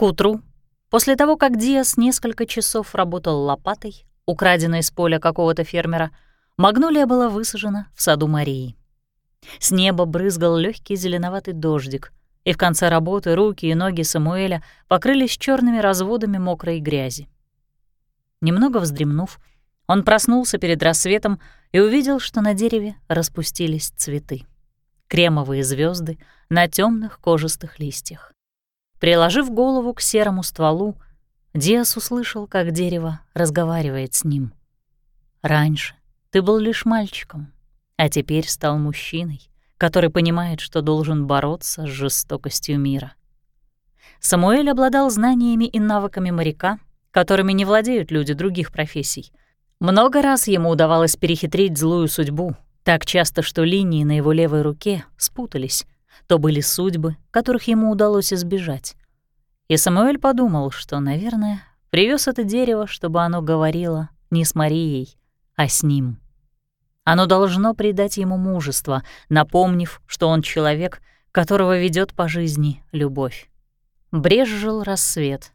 К утру, после того, как Диас несколько часов работал лопатой, украденной с поля какого-то фермера, магнолия была высажена в саду Марии. С неба брызгал легкий зеленоватый дождик, и в конце работы руки и ноги Самуэля покрылись черными разводами мокрой грязи. Немного вздремнув, он проснулся перед рассветом и увидел, что на дереве распустились цветы. Кремовые звезды на темных кожистых листьях. Приложив голову к серому стволу, Диас услышал, как дерево разговаривает с ним. «Раньше ты был лишь мальчиком, а теперь стал мужчиной, который понимает, что должен бороться с жестокостью мира». Самуэль обладал знаниями и навыками моряка, которыми не владеют люди других профессий. Много раз ему удавалось перехитрить злую судьбу, так часто, что линии на его левой руке спутались. То были судьбы, которых ему удалось избежать. И Самуэль подумал, что, наверное, привез это дерево, чтобы оно говорило не с Марией, а с ним. Оно должно придать ему мужество, напомнив, что он человек, которого ведет по жизни любовь. Брежжил рассвет.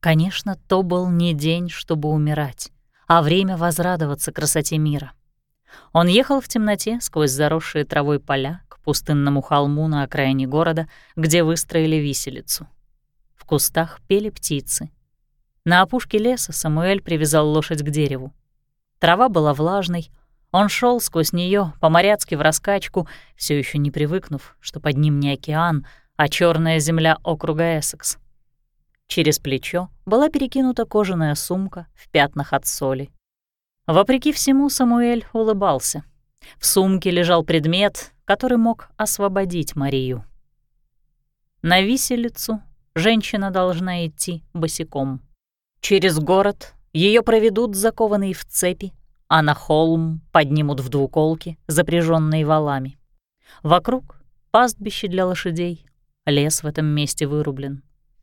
Конечно, то был не день, чтобы умирать, а время возрадоваться красоте мира. Он ехал в темноте сквозь заросшие травой поля пустынному холму на окраине города, где выстроили виселицу кустах пели птицы. На опушке леса Самуэль привязал лошадь к дереву. Трава была влажной, он шел сквозь нее по-моряцки в раскачку, все еще не привыкнув, что под ним не океан, а черная земля округа Эссекс. Через плечо была перекинута кожаная сумка в пятнах от соли. Вопреки всему Самуэль улыбался. В сумке лежал предмет, который мог освободить Марию. На виселицу женщина должна идти босиком. Через город ее проведут закованные в цепи, а на холм поднимут в двуколки, запряженные валами. Вокруг — пастбище для лошадей, лес в этом месте вырублен.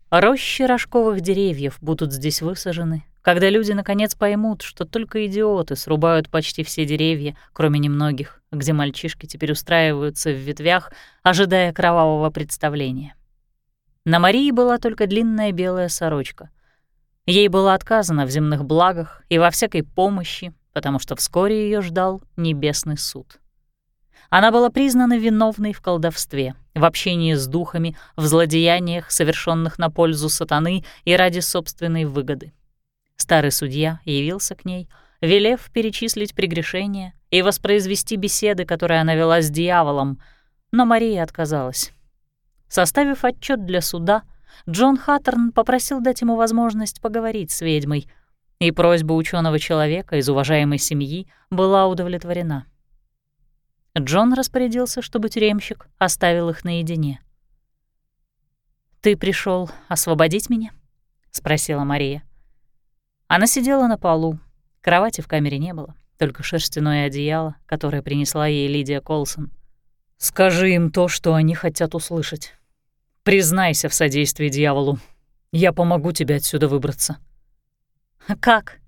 Рощи рожковых деревьев будут здесь высажены, когда люди наконец поймут, что только идиоты срубают почти все деревья, кроме немногих, где мальчишки теперь устраиваются в ветвях, ожидая кровавого представления. На Марии была только длинная белая сорочка. Ей было отказано в земных благах и во всякой помощи, потому что вскоре ее ждал небесный суд. Она была признана виновной в колдовстве, в общении с духами, в злодеяниях, совершенных на пользу сатаны и ради собственной выгоды. Старый судья явился к ней, велев перечислить прегрешения и воспроизвести беседы, которые она вела с дьяволом, но Мария отказалась. Составив отчет для суда, Джон Хаттерн попросил дать ему возможность поговорить с ведьмой, и просьба ученого человека из уважаемой семьи была удовлетворена. Джон распорядился, чтобы тюремщик оставил их наедине. «Ты пришел освободить меня?» — спросила Мария. Она сидела на полу. Кровати в камере не было, только шерстяное одеяло, которое принесла ей Лидия Колсон. «Скажи им то, что они хотят услышать», Признайся в содействии дьяволу. Я помогу тебе отсюда выбраться». «Как?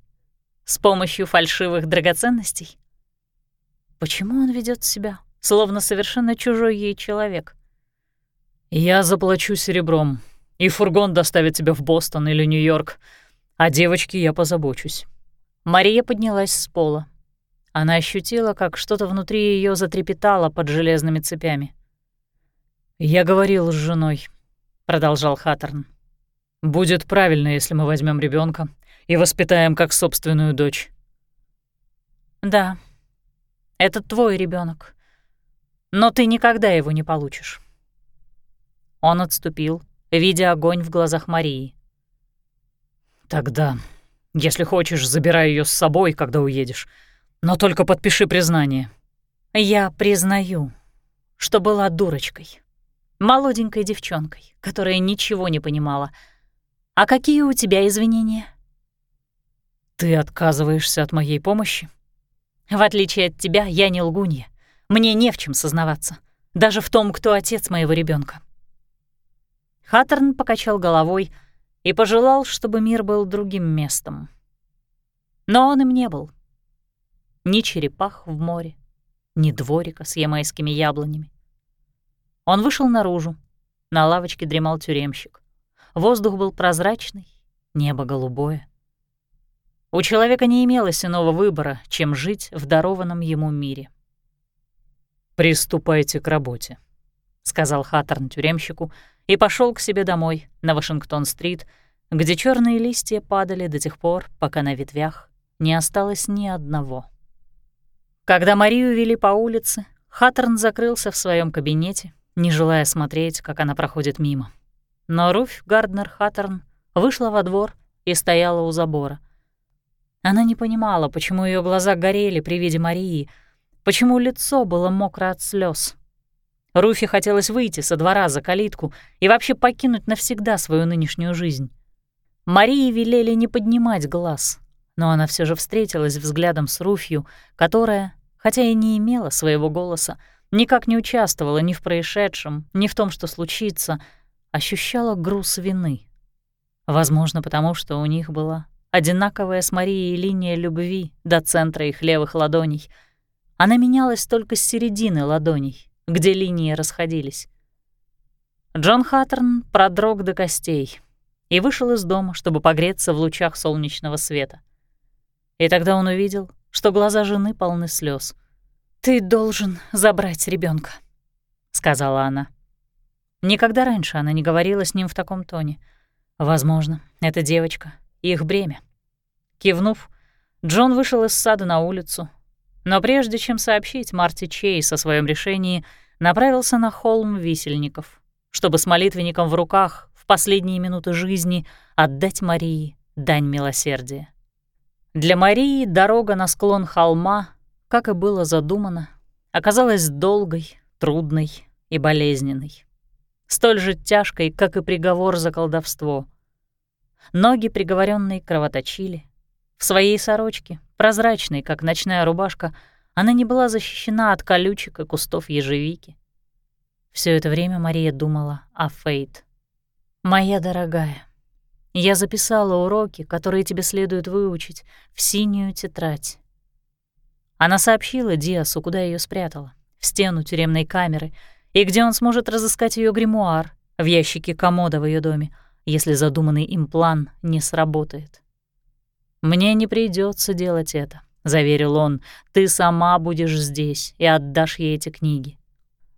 С помощью фальшивых драгоценностей?» Почему он ведет себя, словно совершенно чужой ей человек? «Я заплачу серебром, и фургон доставит тебя в Бостон или Нью-Йорк, а девочке я позабочусь». Мария поднялась с пола. Она ощутила, как что-то внутри ее затрепетало под железными цепями. «Я говорил с женой», — продолжал Хаттерн. «Будет правильно, если мы возьмем ребенка и воспитаем как собственную дочь». «Да, это твой ребенок, но ты никогда его не получишь». Он отступил, видя огонь в глазах Марии. «Тогда, если хочешь, забирай ее с собой, когда уедешь, но только подпиши признание». «Я признаю, что была дурочкой» молоденькой девчонкой, которая ничего не понимала. А какие у тебя извинения? Ты отказываешься от моей помощи? В отличие от тебя, я не лгунья. Мне не в чем сознаваться. Даже в том, кто отец моего ребенка. Хаттерн покачал головой и пожелал, чтобы мир был другим местом. Но он им не был. Ни черепах в море, ни дворика с ямайскими яблонями. Он вышел наружу. На лавочке дремал тюремщик. воздух был прозрачный, небо голубое. У человека не имелось иного выбора, чем жить в дарованном ему мире. «Приступайте к работе», — сказал Хаттерн тюремщику и пошел к себе домой на Вашингтон-стрит, где черные листья падали до тех пор, пока на ветвях не осталось ни одного. Когда Марию вели по улице, Хаттерн закрылся в своем кабинете, не желая смотреть, как она проходит мимо. Но Руфь Гарднер Хаттерн вышла во двор и стояла у забора. Она не понимала, почему ее глаза горели при виде Марии, почему лицо было мокро от слез. Руфи хотелось выйти со двора за калитку и вообще покинуть навсегда свою нынешнюю жизнь. Марии велели не поднимать глаз, но она все же встретилась взглядом с Руфью, которая, хотя и не имела своего голоса, никак не участвовала ни в происшедшем, ни в том, что случится, ощущала груз вины. Возможно, потому что у них была одинаковая с Марией линия любви до центра их левых ладоней. Она менялась только с середины ладоней, где линии расходились. Джон Хаттерн продрог до костей и вышел из дома, чтобы погреться в лучах солнечного света. И тогда он увидел, что глаза жены полны слез. «Ты должен забрать ребенка, сказала она. Никогда раньше она не говорила с ним в таком тоне. Возможно, эта девочка — их бремя. Кивнув, Джон вышел из сада на улицу, но прежде чем сообщить Марти Чейз о своем решении, направился на холм висельников, чтобы с молитвенником в руках в последние минуты жизни отдать Марии дань милосердия. Для Марии дорога на склон холма, как и было задумано, оказалась долгой, трудной и болезненной. Столь же тяжкой, как и приговор за колдовство. Ноги приговоренной кровоточили. В своей сорочке, прозрачной, как ночная рубашка, она не была защищена от колючек и кустов ежевики. Все это время Мария думала о Фейт. «Моя дорогая, я записала уроки, которые тебе следует выучить, в синюю тетрадь. Она сообщила Диасу, куда ее спрятала, в стену тюремной камеры, и где он сможет разыскать ее гримуар в ящике комода в ее доме, если задуманный им план не сработает. «Мне не придется делать это», — заверил он, — «ты сама будешь здесь и отдашь ей эти книги».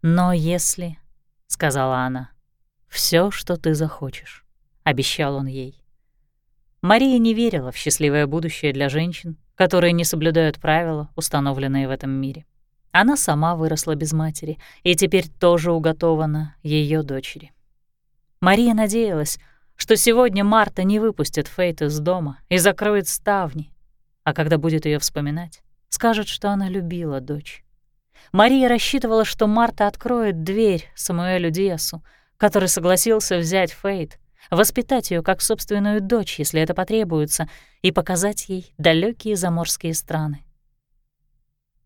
«Но если», — сказала она, — все, что ты захочешь» обещал он ей. Мария не верила в счастливое будущее для женщин, которые не соблюдают правила, установленные в этом мире. Она сама выросла без матери и теперь тоже уготована ее дочери. Мария надеялась, что сегодня Марта не выпустит Фейт из дома и закроет ставни, а когда будет ее вспоминать, скажет, что она любила дочь. Мария рассчитывала, что Марта откроет дверь Самуэлю Диасу, который согласился взять Фейт, воспитать ее как собственную дочь, если это потребуется, и показать ей далекие заморские страны.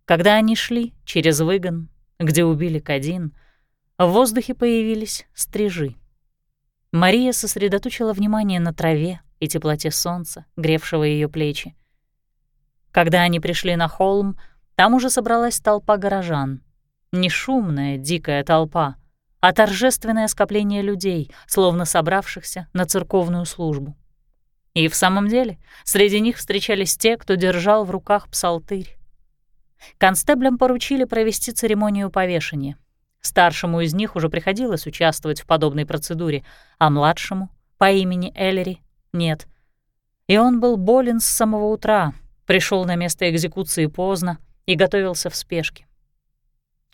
Когда они шли через выгон, где убили Кадин, в воздухе появились стрижи. Мария сосредоточила внимание на траве и теплоте солнца, гревшего ее плечи. Когда они пришли на холм, там уже собралась толпа горожан. Не шумная, дикая толпа, а торжественное скопление людей, словно собравшихся на церковную службу. И в самом деле среди них встречались те, кто держал в руках псалтырь. Констеблям поручили провести церемонию повешения. Старшему из них уже приходилось участвовать в подобной процедуре, а младшему, по имени Эллери, нет. И он был болен с самого утра, пришел на место экзекуции поздно и готовился в спешке.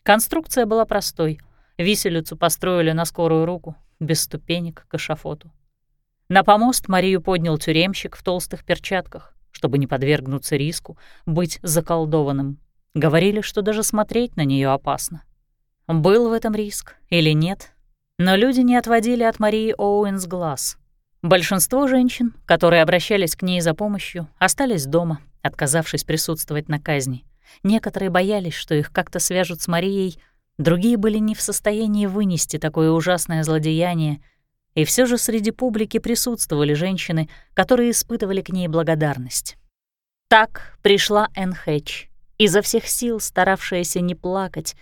Конструкция была простой — Виселицу построили на скорую руку, без ступенек к эшафоту. На помост Марию поднял тюремщик в толстых перчатках, чтобы не подвергнуться риску быть заколдованным. Говорили, что даже смотреть на нее опасно. Был в этом риск или нет, но люди не отводили от Марии Оуэнс глаз. Большинство женщин, которые обращались к ней за помощью, остались дома, отказавшись присутствовать на казни. Некоторые боялись, что их как-то свяжут с Марией Другие были не в состоянии вынести такое ужасное злодеяние, и все же среди публики присутствовали женщины, которые испытывали к ней благодарность. Так пришла Энн Хэтч, изо всех сил старавшаяся не плакать,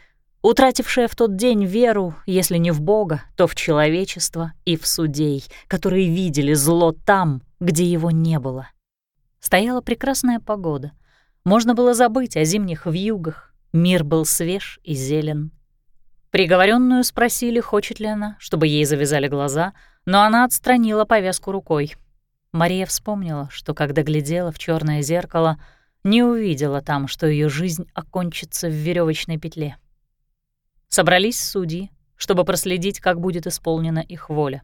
утратившая в тот день веру, если не в Бога, то в человечество и в судей, которые видели зло там, где его не было. Стояла прекрасная погода. Можно было забыть о зимних вьюгах. Мир был свеж и зелен. Приговоренную спросили, хочет ли она, чтобы ей завязали глаза, но она отстранила повязку рукой. Мария вспомнила, что когда глядела в черное зеркало, не увидела там, что ее жизнь окончится в веревочной петле. Собрались судьи, чтобы проследить, как будет исполнена их воля.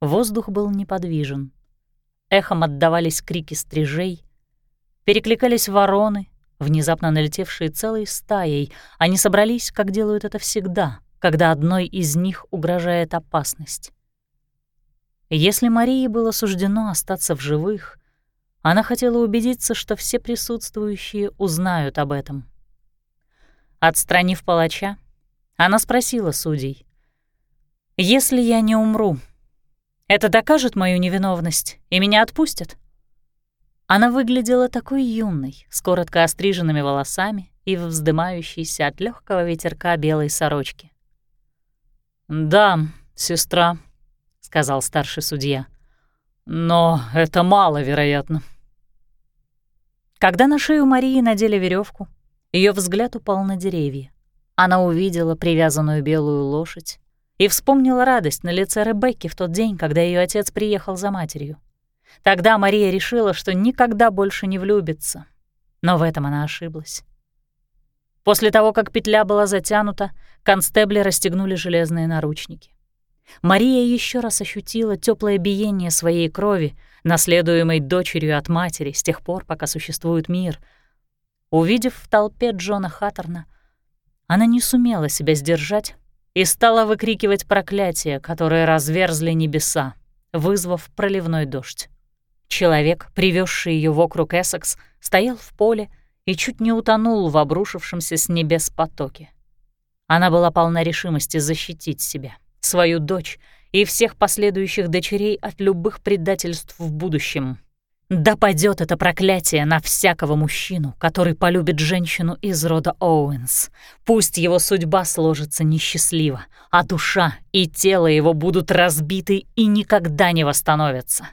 Воздух был неподвижен. Эхом отдавались крики стрижей, перекликались вороны, внезапно налетевшие целой стаей. Они собрались, как делают это всегда, когда одной из них угрожает опасность. Если Марии было суждено остаться в живых, она хотела убедиться, что все присутствующие узнают об этом. Отстранив палача, она спросила судей. «Если я не умру, это докажет мою невиновность, и меня отпустят?» Она выглядела такой юной, с коротко остриженными волосами и вздымающейся от легкого ветерка белой сорочки. «Да, сестра», — сказал старший судья, — «но это маловероятно». Когда на шею Марии надели веревку, ее взгляд упал на деревья. Она увидела привязанную белую лошадь и вспомнила радость на лице Ребекки в тот день, когда ее отец приехал за матерью. Тогда Мария решила, что никогда больше не влюбится. Но в этом она ошиблась. После того, как петля была затянута, констебли расстегнули железные наручники. Мария еще раз ощутила теплое биение своей крови, наследуемой дочерью от матери с тех пор, пока существует мир. Увидев в толпе Джона Хаттерна, она не сумела себя сдержать и стала выкрикивать проклятия, которые разверзли небеса, вызвав проливной дождь. Человек, привезший ее в округ Эссекс, стоял в поле и чуть не утонул в обрушившемся с небес потоке. Она была полна решимости защитить себя, свою дочь и всех последующих дочерей от любых предательств в будущем. Да падет это проклятие на всякого мужчину, который полюбит женщину из рода Оуэнс. Пусть его судьба сложится несчастливо, а душа и тело его будут разбиты и никогда не восстановятся.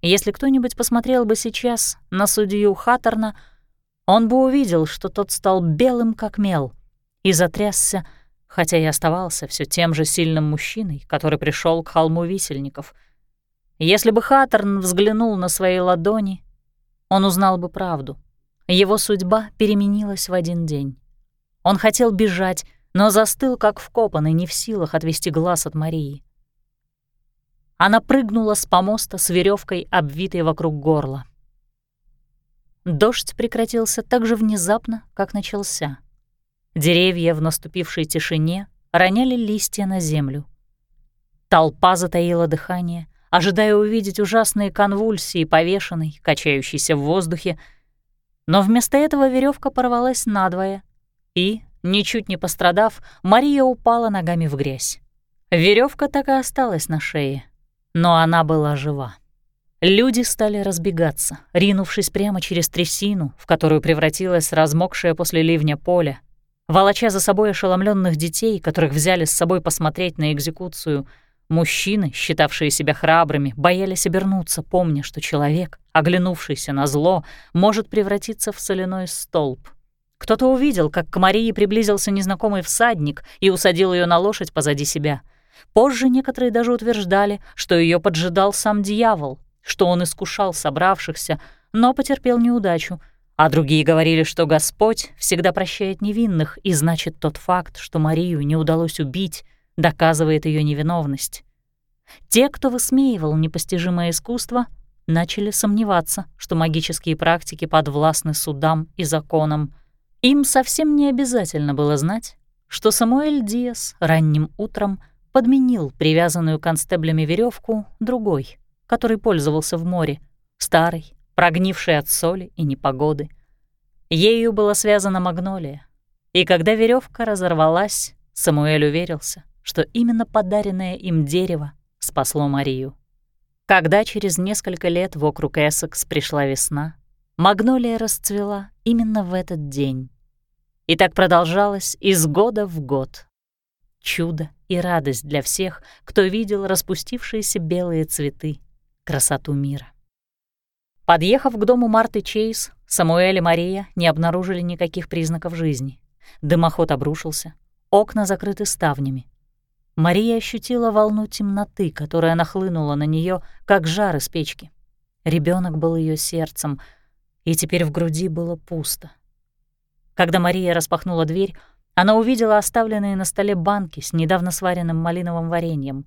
Если кто-нибудь посмотрел бы сейчас на судью Хаттерна, он бы увидел, что тот стал белым как мел и затрясся, хотя и оставался все тем же сильным мужчиной, который пришел к холму висельников — если бы Хаттерн взглянул на свои ладони, он узнал бы правду. Его судьба переменилась в один день. Он хотел бежать, но застыл, как вкопанный, не в силах отвести глаз от Марии. Она прыгнула с помоста с веревкой, обвитой вокруг горла. Дождь прекратился так же внезапно, как начался. Деревья в наступившей тишине роняли листья на землю. Толпа затаила дыхание, ожидая увидеть ужасные конвульсии повешенной, качающейся в воздухе. Но вместо этого веревка порвалась надвое, и, ничуть не пострадав, Мария упала ногами в грязь. Веревка так и осталась на шее, но она была жива. Люди стали разбегаться, ринувшись прямо через трясину, в которую превратилась размокшая после ливня поле, волоча за собой ошеломленных детей, которых взяли с собой посмотреть на экзекуцию — Мужчины, считавшие себя храбрыми, боялись обернуться, помня, что человек, оглянувшийся на зло, может превратиться в соляной столб. Кто-то увидел, как к Марии приблизился незнакомый всадник и усадил ее на лошадь позади себя. Позже некоторые даже утверждали, что ее поджидал сам дьявол, что он искушал собравшихся, но потерпел неудачу, а другие говорили, что Господь всегда прощает невинных, и значит тот факт, что Марию не удалось убить, доказывает ее невиновность. Те, кто высмеивал непостижимое искусство, начали сомневаться, что магические практики подвластны судам и законам. Им совсем не обязательно было знать, что Самуэль Диас ранним утром подменил привязанную констеблями веревку другой, который пользовался в море, старый, прогнивший от соли и непогоды. Ею была связана магнолия, и когда веревка разорвалась, Самуэль уверился, что именно подаренное им дерево спасло Марию. Когда через несколько лет в округ Эссекс пришла весна, магнолия расцвела именно в этот день. И так продолжалось из года в год. Чудо и радость для всех, кто видел распустившиеся белые цветы, красоту мира. Подъехав к дому Марты Чейз, Самуэль и Мария не обнаружили никаких признаков жизни. Дымоход обрушился, окна закрыты ставнями. Мария ощутила волну темноты, которая нахлынула на нее, как жар из печки. Ребенок был ее сердцем, и теперь в груди было пусто. Когда Мария распахнула дверь, она увидела оставленные на столе банки с недавно сваренным малиновым вареньем.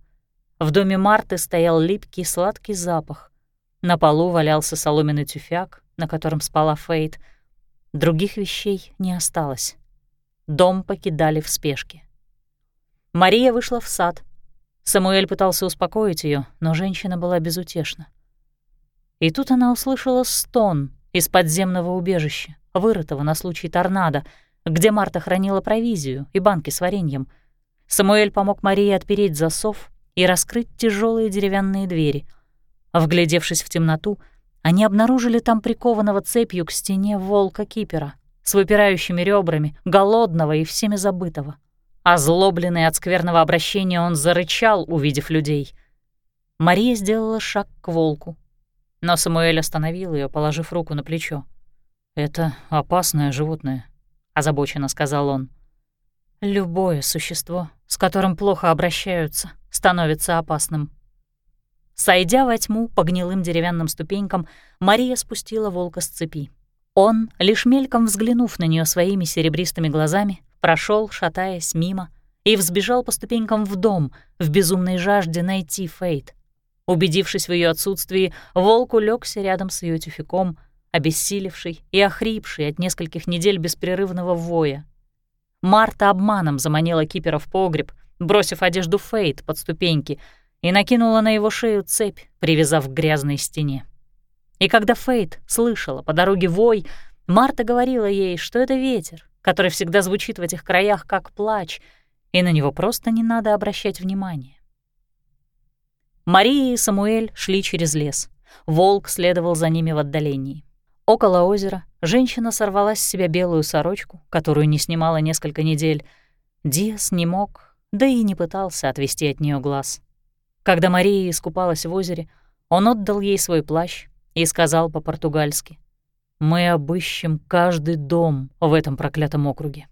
В доме Марты стоял липкий сладкий запах. На полу валялся соломенный тюфяк, на котором спала Фейт. Других вещей не осталось. Дом покидали в спешке. Мария вышла в сад. Самуэль пытался успокоить ее, но женщина была безутешна. И тут она услышала стон из подземного убежища, вырытого на случай торнадо, где Марта хранила провизию и банки с вареньем. Самуэль помог Марии отпереть засов и раскрыть тяжелые деревянные двери. Вглядевшись в темноту, они обнаружили там прикованного цепью к стене волка Кипера с выпирающими ребрами, голодного и всеми забытого. Озлобленный от скверного обращения, он зарычал, увидев людей. Мария сделала шаг к волку, но Самуэль остановил ее, положив руку на плечо. «Это опасное животное», — озабоченно сказал он. «Любое существо, с которым плохо обращаются, становится опасным». Сойдя во тьму по гнилым деревянным ступенькам, Мария спустила волка с цепи. Он, лишь мельком взглянув на нее своими серебристыми глазами, прошел, шатаясь мимо, и взбежал по ступенькам в дом в безумной жажде найти Фейт. Убедившись в ее отсутствии, волк улегся рядом с ее тюфяком, обессилевший и охрипший от нескольких недель беспрерывного воя. Марта обманом заманила Кипера в погреб, бросив одежду Фейт под ступеньки, и накинула на его шею цепь, привязав к грязной стене. И когда Фейт слышала по дороге вой, Марта говорила ей, что это ветер, который всегда звучит в этих краях как плач, и на него просто не надо обращать внимания. Мария и Самуэль шли через лес. Волк следовал за ними в отдалении. Около озера женщина сорвала с себя белую сорочку, которую не снимала несколько недель. Диас не мог, да и не пытался отвести от нее глаз. Когда Мария искупалась в озере, он отдал ей свой плащ и сказал по-португальски, «Мы обыщем каждый дом в этом проклятом округе».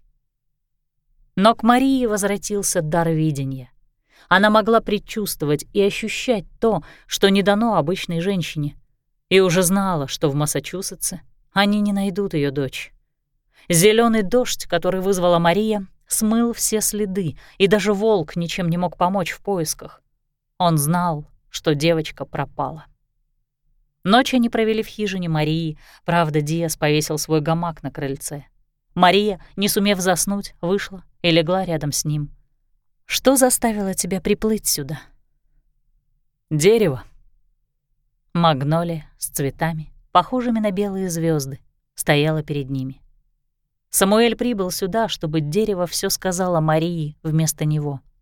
Но к Марии возвратился дар видения. Она могла предчувствовать и ощущать то, что не дано обычной женщине, и уже знала, что в Массачусетсе они не найдут ее дочь. Зеленый дождь, который вызвала Мария, смыл все следы, и даже волк ничем не мог помочь в поисках. Он знал, что девочка пропала. Ночь они провели в хижине Марии, правда, Диас повесил свой гамак на крыльце. Мария, не сумев заснуть, вышла и легла рядом с ним. «Что заставило тебя приплыть сюда?» «Дерево». Магнолия с цветами, похожими на белые звезды, стояла перед ними. Самуэль прибыл сюда, чтобы дерево все сказала Марии вместо него —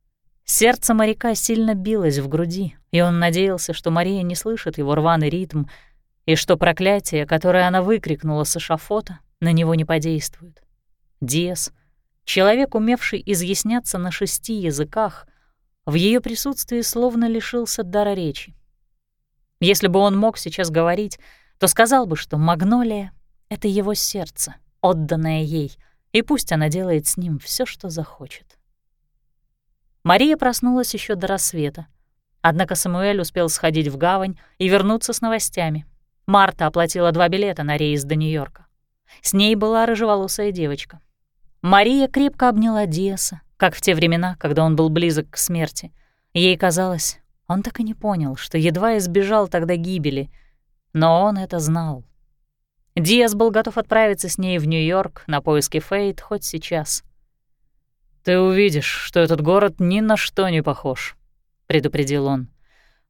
Сердце моряка сильно билось в груди, и он надеялся, что Мария не слышит его рваный ритм, и что проклятие, которое она выкрикнула с эшафота, на него не подействует. Диас, человек, умевший изъясняться на шести языках, в ее присутствии словно лишился дара речи. Если бы он мог сейчас говорить, то сказал бы, что Магнолия — это его сердце, отданное ей, и пусть она делает с ним все, что захочет. Мария проснулась еще до рассвета. Однако Самуэль успел сходить в гавань и вернуться с новостями. Марта оплатила два билета на рейс до Нью-Йорка. С ней была рыжеволосая девочка. Мария крепко обняла Диаса, как в те времена, когда он был близок к смерти. Ей казалось, он так и не понял, что едва избежал тогда гибели, но он это знал. Диас был готов отправиться с ней в Нью-Йорк на поиски Фейт хоть сейчас — «Ты увидишь, что этот город ни на что не похож», — предупредил он.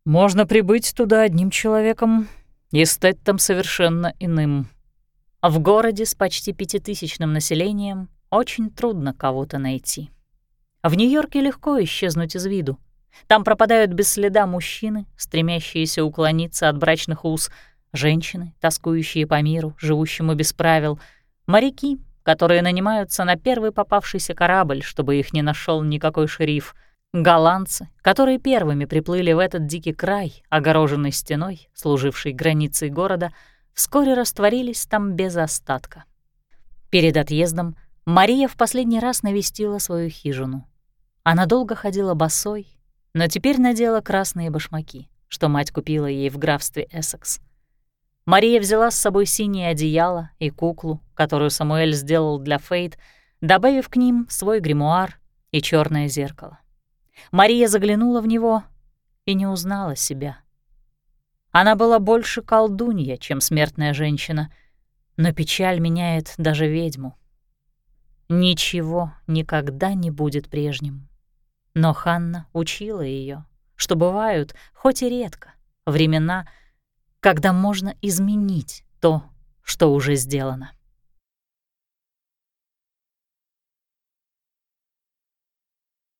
«Можно прибыть туда одним человеком и стать там совершенно иным». В городе с почти пятитысячным населением очень трудно кого-то найти. В Нью-Йорке легко исчезнуть из виду. Там пропадают без следа мужчины, стремящиеся уклониться от брачных уз, женщины, тоскующие по миру, живущему без правил, моряки, которые нанимаются на первый попавшийся корабль, чтобы их не нашел никакой шериф, голландцы, которые первыми приплыли в этот дикий край, огороженный стеной, служившей границей города, вскоре растворились там без остатка. Перед отъездом Мария в последний раз навестила свою хижину. Она долго ходила босой, но теперь надела красные башмаки, что мать купила ей в графстве Эссекс. Мария взяла с собой синее одеяло и куклу, которую Самуэль сделал для Фейт, добавив к ним свой гримуар и черное зеркало. Мария заглянула в него и не узнала себя. Она была больше колдунья, чем смертная женщина, но печаль меняет даже ведьму. Ничего никогда не будет прежним. Но Ханна учила ее, что бывают, хоть и редко, времена, когда можно изменить то, что уже сделано.